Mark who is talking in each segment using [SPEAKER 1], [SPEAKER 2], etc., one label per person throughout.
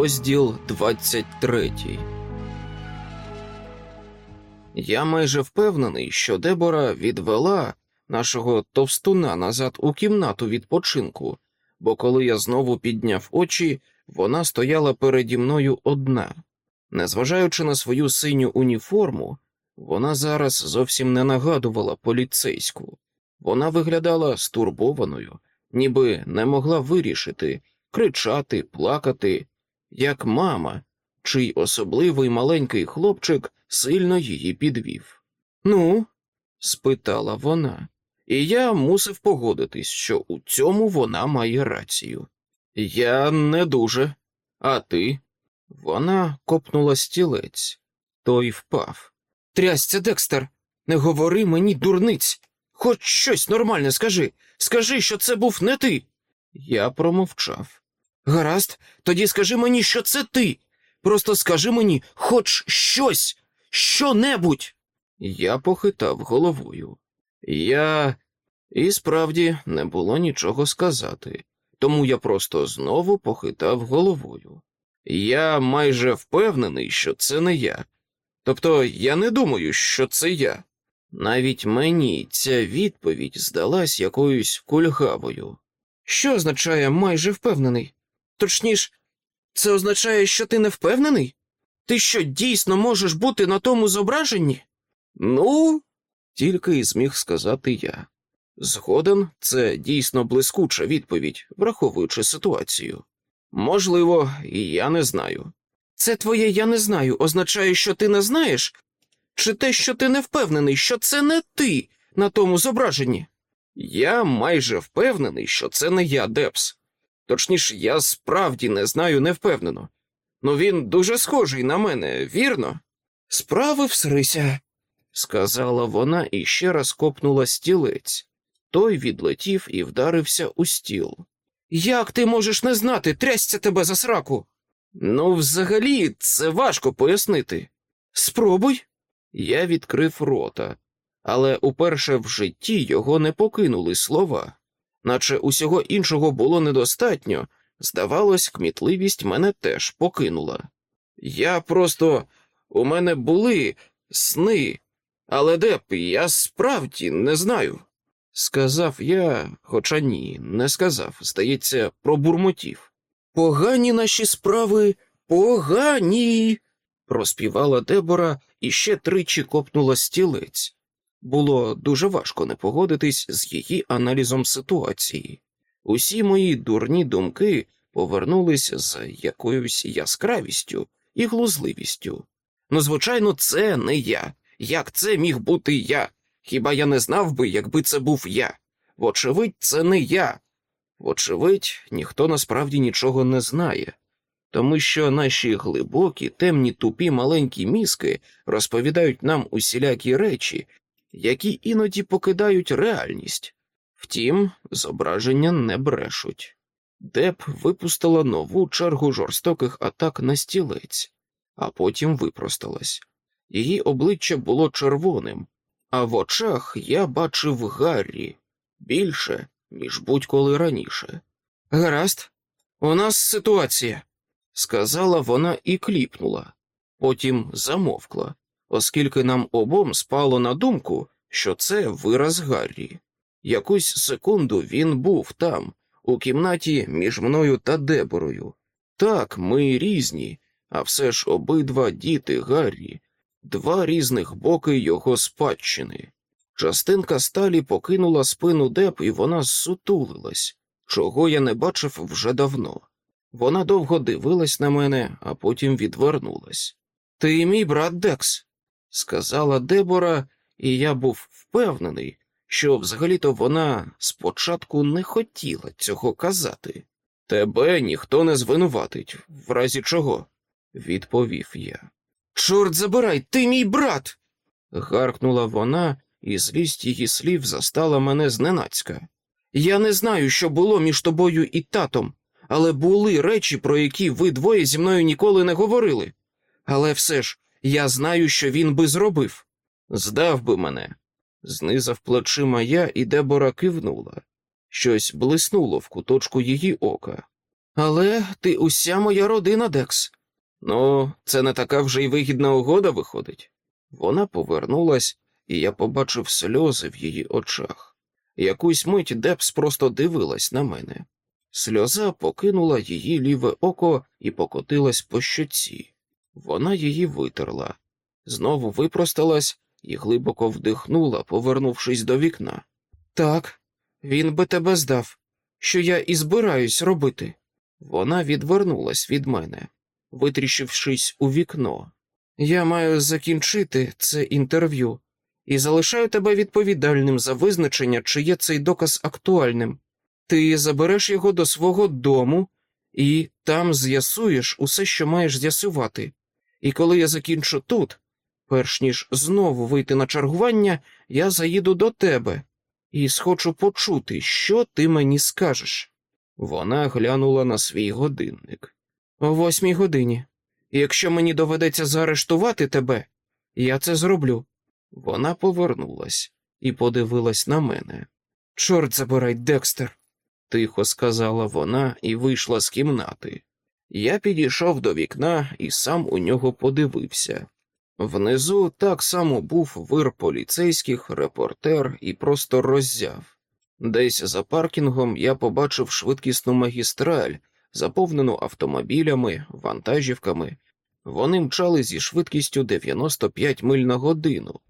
[SPEAKER 1] Розділ 23 Я майже впевнений, що Дебора відвела нашого товстуна назад у кімнату відпочинку, бо коли я знову підняв очі, вона стояла переді мною одна. Незважаючи на свою синю уніформу, вона зараз зовсім не нагадувала поліцейську. Вона виглядала стурбованою, ніби не могла вирішити, кричати, плакати, як мама, чий особливий маленький хлопчик сильно її підвів. Ну? спитала вона, і я мусив погодитись, що у цьому вона має рацію. Я не дуже, а ти? Вона копнула стілець, той впав. Трясця, Декстер, не говори мені дурниць. Хоч щось нормальне скажи. Скажи, що це був не ти. Я промовчав. Гаразд, тоді скажи мені, що це ти. Просто скажи мені хоч щось, що-небудь. Я похитав головою. Я і справді не було нічого сказати, тому я просто знову похитав головою. Я майже впевнений, що це не я. Тобто я не думаю, що це я. Навіть мені ця відповідь здалась якоюсь кульгавою. Що означає майже впевнений? Точніш, це означає, що ти не впевнений? Ти що дійсно можеш бути на тому зображенні? Ну, тільки й зміг сказати я. Згоден, це дійсно блискуча відповідь, враховуючи ситуацію. Можливо, і я не знаю. Це твоє я не знаю означає, що ти не знаєш, чи те, що ти не впевнений, що це не ти на тому зображенні? Я майже впевнений, що це не я, Депс. Точніше, я справді не знаю невпевнено. Ну він дуже схожий на мене, вірно? Справи всрися, сказала вона і ще раз копнула стілець. Той відлетів і вдарився у стіл. Як ти можеш не знати, трясця тебе за сраку? Ну, взагалі, це важко пояснити. Спробуй. Я відкрив рота, але уперше в житті його не покинули слова, наче усього іншого було недостатньо, здавалось, кмітливість мене теж покинула. Я просто у мене були сни, але де б я справді не знаю. Сказав я, хоча ні, не сказав, здається, пробурмотів. Погані наші справи, погані. проспівала Дебора і ще тричі копнула стілець. Було дуже важко не погодитись з її аналізом ситуації. Усі мої дурні думки повернулись з якоюсь яскравістю і глузливістю. Ну, звичайно, це не я. Як це міг бути я? Хіба я не знав би, якби це був я? Вочевидь, це не я. Вочевидь, ніхто насправді нічого не знає, тому що наші глибокі, темні, тупі маленькі мізки розповідають нам усілякі речі, які іноді покидають реальність. Втім, зображення не брешуть. Деп випустила нову чергу жорстоких атак на стілець, а потім випросталась. Її обличчя було червоним, а в очах я бачив Гаррі більше, ніж будь-коли раніше. Гаразд, у нас ситуація, сказала вона і кліпнула, потім замовкла, оскільки нам обом спало на думку, що це вираз Гаррі. Якусь секунду він був там, у кімнаті між мною та Деборою. Так, ми різні, а все ж обидва діти Гаррі, два різних боки його спадщини. Частинка сталі покинула спину Деб, і вона зсутулилась, чого я не бачив вже давно. Вона довго дивилась на мене, а потім відвернулась. Ти мій брат Декс, сказала Дебора, і я був впевнений, що взагалі-то вона спочатку не хотіла цього казати. Тебе ніхто не звинуватить, в разі чого, відповів я. Чорт забирай, ти мій брат. гаркнула вона, і злість її слів застала мене зненацька. Я не знаю, що було між тобою і татом, але були речі, про які ви двоє зі мною ніколи не говорили. Але все ж я знаю, що він би зробив. Здав би мене. Знизав плечима я, і Дебора кивнула. Щось блиснуло в куточку її ока. Але ти уся моя родина, Декс. Ну, це не така вже й вигідна угода виходить. Вона повернулась, і я побачив сльози в її очах. Якусь мить Деб просто дивилась на мене. Сльоза покинула її ліве око і покотилась по щоці. Вона її витерла, знову випросталась і глибоко вдихнула, повернувшись до вікна. Так, він би тебе здав, що я і збираюсь робити. Вона відвернулась від мене, витріщившись у вікно. Я маю закінчити це інтерв'ю і залишаю тебе відповідальним за визначення, чи є цей доказ актуальним. Ти забереш його до свого дому і там з'ясуєш усе, що маєш з'ясувати. І коли я закінчу тут, перш ніж знову вийти на чергування, я заїду до тебе і схочу почути, що ти мені скажеш. Вона глянула на свій годинник. О восьмій годині. Якщо мені доведеться заарештувати тебе, я це зроблю. Вона повернулась і подивилась на мене. Чорт забирай, Декстер, тихо сказала вона і вийшла з кімнати. Я підійшов до вікна і сам у нього подивився. Внизу так само був вир поліцейських, репортер і просто роззяв. Десь за паркінгом я побачив швидкісну магістраль, заповнену автомобілями, вантажівками. Вони мчали зі швидкістю 95 миль на годину,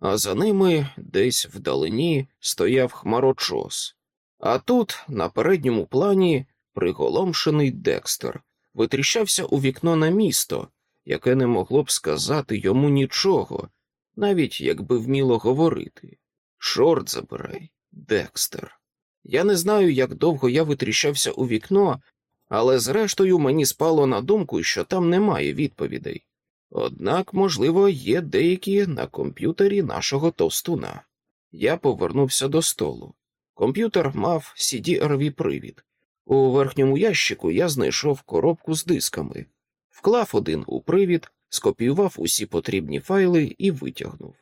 [SPEAKER 1] а за ними десь вдалині стояв хмарочос. А тут, на передньому плані, приголомшений Декстер витріщався у вікно на місто, яке не могло б сказати йому нічого, навіть якби вміло говорити. Шорт забирай, Декстер. Я не знаю, як довго я витріщався у вікно, але зрештою мені спало на думку, що там немає відповідей. Однак, можливо, є деякі на комп'ютері нашого товстуна. Я повернувся до столу. Комп'ютер мав cd привід. У верхньому ящику я знайшов коробку з дисками, вклав один у привід, скопіював усі потрібні файли і витягнув.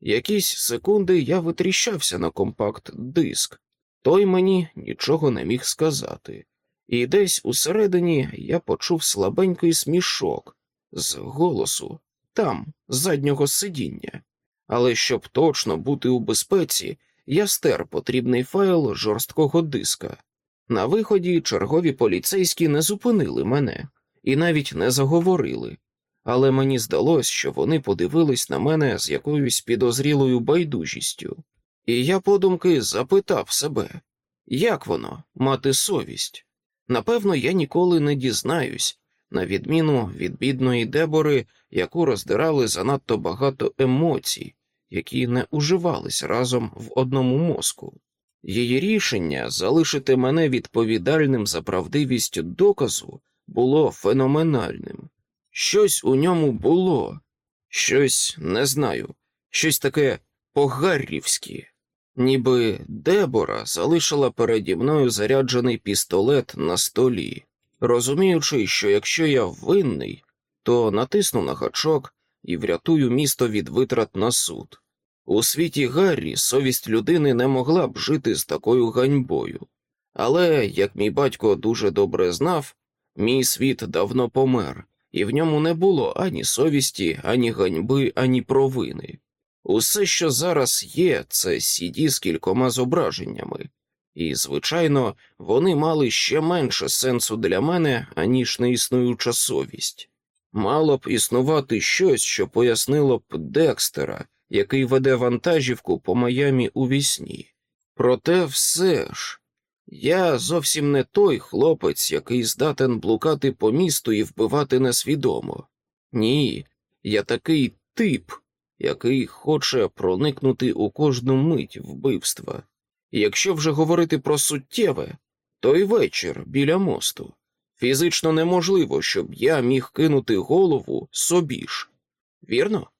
[SPEAKER 1] Якісь секунди я витріщався на компакт диск, той мені нічого не міг сказати, і десь усередині я почув слабенький смішок з голосу, там, з заднього сидіння. Але щоб точно бути у безпеці, я стер потрібний файл жорсткого диска. На виході чергові поліцейські не зупинили мене і навіть не заговорили, але мені здалось, що вони подивились на мене з якоюсь підозрілою байдужістю, і я подумки запитав себе, як воно мати совість? Напевно, я ніколи не дізнаюсь, на відміну від бідної дебори, яку роздирали занадто багато емоцій, які не уживались разом в одному мозку. Її рішення залишити мене відповідальним за правдивість доказу було феноменальним. Щось у ньому було, щось не знаю, щось таке погаррівське, ніби Дебора залишила переді мною заряджений пістолет на столі, розуміючи, що якщо я винний, то натисну на гачок і врятую місто від витрат на суд. У світі Гаррі совість людини не могла б жити з такою ганьбою, але, як мій батько дуже добре знав, мій світ давно помер, і в ньому не було ані совісті, ані ганьби, ані провини. Усе, що зараз є, це сіді з кількома зображеннями, і, звичайно, вони мали ще менше сенсу для мене, аніж неіснуюча совість. Мало б існувати щось, що пояснило б Декстера який веде вантажівку по Майамі у вісні. Проте все ж, я зовсім не той хлопець, який здатен блукати по місту і вбивати несвідомо. Ні, я такий тип, який хоче проникнути у кожну мить вбивства. Якщо вже говорити про суттєве, той вечір біля мосту. Фізично неможливо, щоб я міг кинути голову собі ж. Вірно?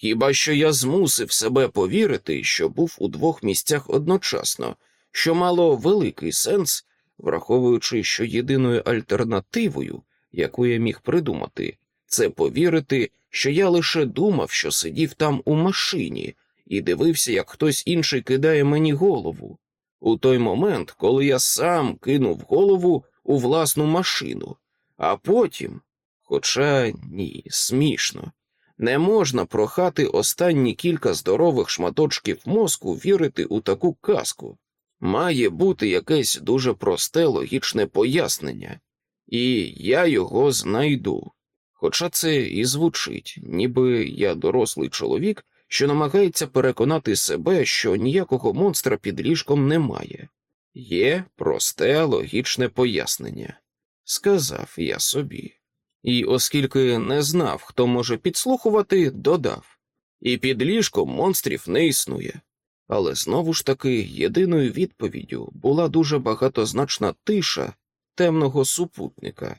[SPEAKER 1] Хіба що я змусив себе повірити, що був у двох місцях одночасно, що мало великий сенс, враховуючи, що єдиною альтернативою, яку я міг придумати, це повірити, що я лише думав, що сидів там у машині, і дивився, як хтось інший кидає мені голову. У той момент, коли я сам кинув голову, у власну машину, а потім, хоча ні, смішно, не можна прохати останні кілька здорових шматочків мозку вірити у таку казку. Має бути якесь дуже просте логічне пояснення, і я його знайду. Хоча це і звучить, ніби я дорослий чоловік, що намагається переконати себе, що ніякого монстра під ліжком немає. Є просте логічне пояснення, сказав я собі. І оскільки не знав, хто може підслухувати, додав і під ліжком монстрів не існує. Але знову ж таки єдиною відповіддю була дуже багатозначна тиша темного супутника.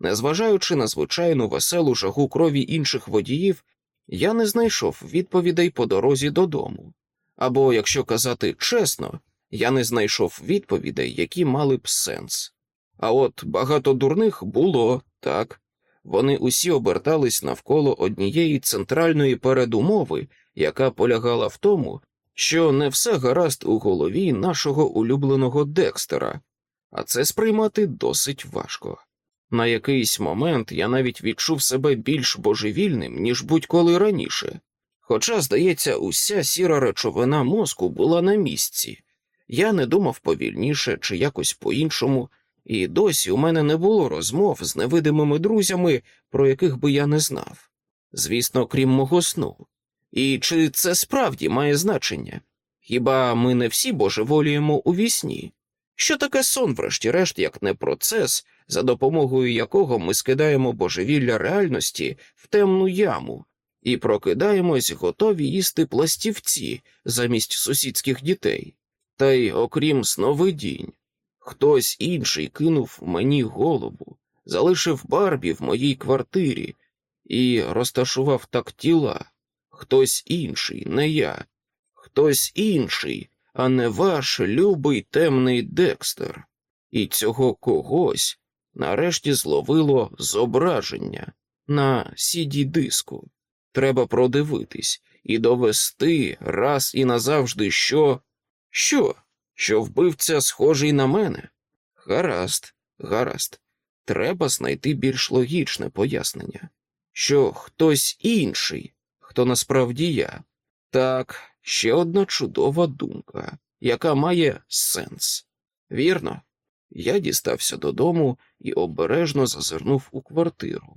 [SPEAKER 1] Незважаючи на звичайну веселу жагу крові інших водіїв, я не знайшов відповідей по дорозі додому. Або, якщо казати чесно, я не знайшов відповідей, які мали б сенс. А от багато дурних було так. Вони усі обертались навколо однієї центральної передумови, яка полягала в тому, що не все гаразд у голові нашого улюбленого Декстера, а це сприймати досить важко. На якийсь момент я навіть відчув себе більш божевільним, ніж будь-коли раніше. Хоча, здається, уся сіра речовина мозку була на місці, я не думав повільніше чи якось по-іншому, і досі у мене не було розмов з невидимими друзями, про яких би я не знав. Звісно, крім мого сну. І чи це справді має значення? Хіба ми не всі божеволіємо у вісні? Що таке сон, врешті-решт, як не процес, за допомогою якого ми скидаємо божевілля реальності в темну яму і прокидаємось, готові їсти пластівці замість сусідських дітей? Та й окрім сновидінь, хтось інший кинув мені голову, залишив барбі в моїй квартирі і розташував так тіла. Хтось інший, не я, хтось інший, а не ваш любий темний Декстер. І цього когось нарешті зловило зображення на cd диску. Треба продивитись і довести раз і назавжди, що. Що? Що вбивця схожий на мене? Гаразд, гаразд. Треба знайти більш логічне пояснення, що хтось інший, хто насправді я. Так, ще одна чудова думка, яка має сенс. Вірно, я дістався додому і обережно зазирнув у квартиру.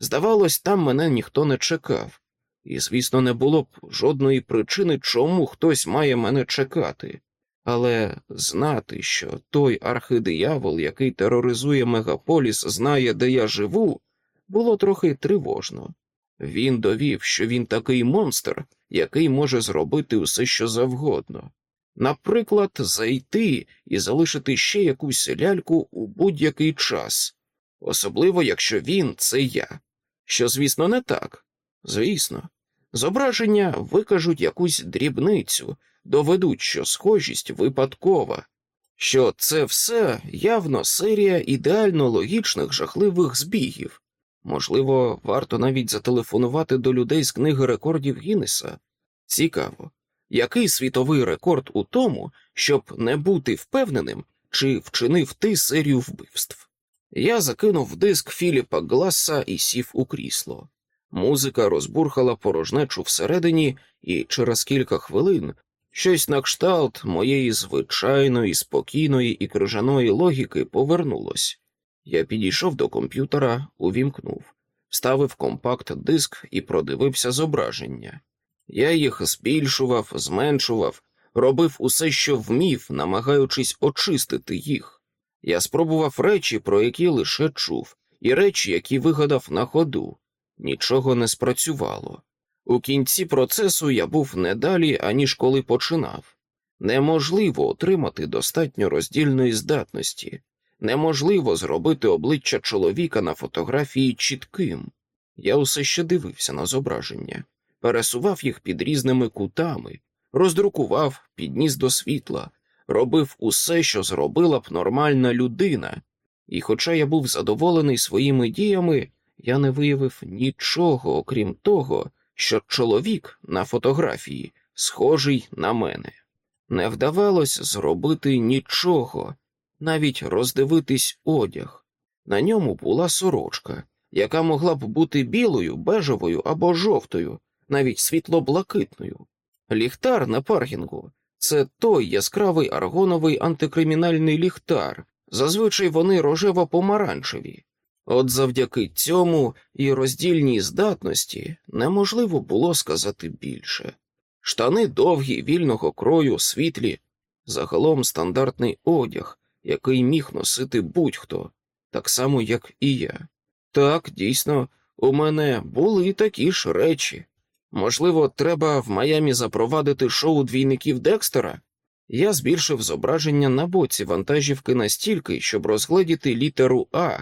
[SPEAKER 1] Здавалось, там мене ніхто не чекав, і, звісно, не було б жодної причини, чому хтось має мене чекати. Але знати, що той архидиявол, який тероризує мегаполіс, знає, де я живу, було трохи тривожно. Він довів, що він такий монстр, який може зробити усе, що завгодно. Наприклад, зайти і залишити ще якусь ляльку у будь-який час, особливо якщо він це я. Що, звісно, не так. Звісно, зображення викажуть якусь дрібницю, доведуть, що схожість випадкова, що це все явно серія ідеально логічних жахливих збігів. Можливо, варто навіть зателефонувати до людей з книги рекордів Гіннеса. Цікаво, який світовий рекорд у тому, щоб не бути впевненим, чи вчинив ти серію вбивств? Я закинув диск Філіпа Гласа і сів у крісло. Музика розбурхала порожнечу всередині, і через кілька хвилин щось на кшталт моєї звичайної, спокійної і крижаної логіки повернулось. Я підійшов до комп'ютера, увімкнув, вставив компакт диск і продивився зображення. Я їх збільшував, зменшував, робив усе, що вмів, намагаючись очистити їх. Я спробував речі, про які лише чув, і речі, які вигадав на ходу. Нічого не спрацювало. У кінці процесу я був не далі, аніж коли починав. Неможливо отримати достатньо роздільної здатності, неможливо зробити обличчя чоловіка на фотографії чітким. Я усе ще дивився на зображення. Пересував їх під різними кутами, роздрукував, підніс до світла, робив усе, що зробила б нормальна людина, і, хоча я був задоволений своїми діями, я не виявив нічого, окрім того, що чоловік на фотографії схожий на мене. Не вдавалось зробити нічого, навіть роздивитись одяг. На ньому була сорочка, яка могла б бути білою, бежевою або жовтою, навіть світло-блакитною. Ліхтар на паркінгу це той яскравий аргоновий антикримінальний ліхтар, зазвичай вони рожево-помаранчеві. От завдяки цьому і роздільній здатності неможливо було сказати більше. Штани довгі, вільного крою, світлі, загалом стандартний одяг, який міг носити будь-хто, так само, як і я. Так, дійсно, у мене були такі ж речі. Можливо, треба в Майамі запровадити шоу двійників Декстера? Я збільшив зображення на боці вантажівки настільки, щоб розгледіти літеру А,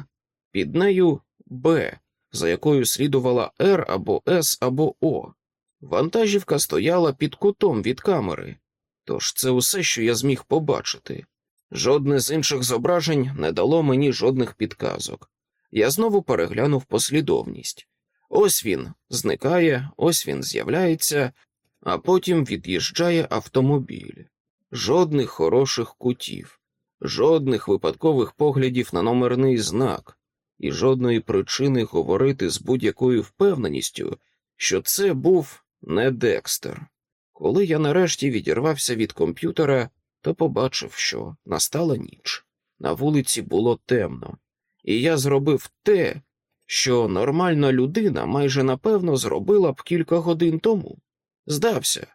[SPEAKER 1] під нею Б, за якою слідувала Р або С або О. Вантажівка стояла під кутом від камери, тож це усе, що я зміг побачити. Жодне з інших зображень не дало мені жодних підказок. Я знову переглянув послідовність. Ось він зникає, ось він з'являється, а потім від'їжджає автомобіль. Жодних хороших кутів, жодних випадкових поглядів на номерний знак, і жодної причини говорити з будь-якою впевненістю, що це був не Декстер. Коли я нарешті відірвався від комп'ютера, то побачив, що настала ніч. На вулиці було темно, і я зробив те, що нормальна людина майже напевно зробила б кілька годин тому. Здався,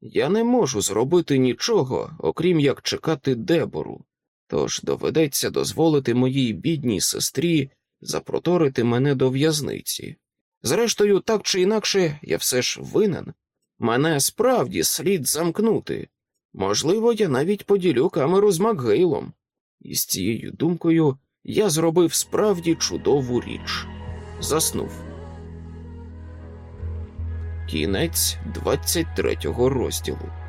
[SPEAKER 1] я не можу зробити нічого, окрім як чекати дебору, тож доведеться дозволити моїй бідній сестрі запроторити мене до в'язниці. Зрештою, так чи інакше, я все ж винен. Мене справді слід замкнути. Можливо, я навіть поділю камеру з Макгейлом. І з цією думкою я зробив справді чудову річ. Заснув. Кінець 23 розділу.